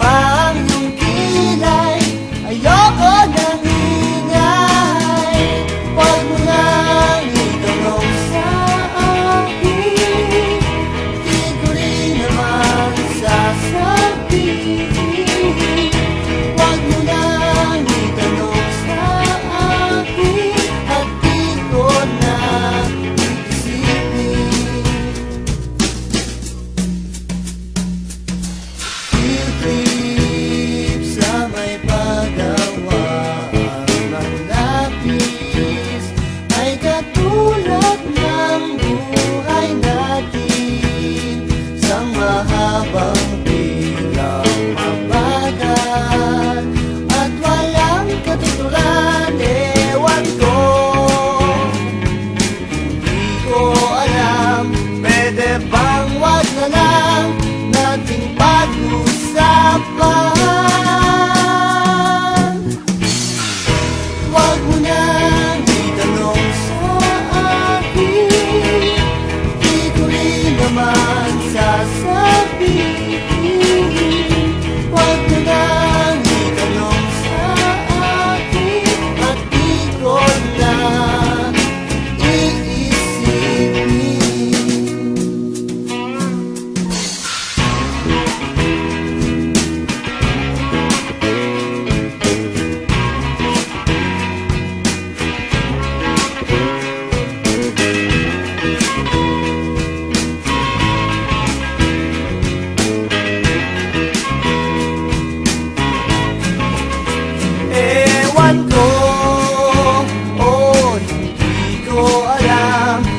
Bye. I am.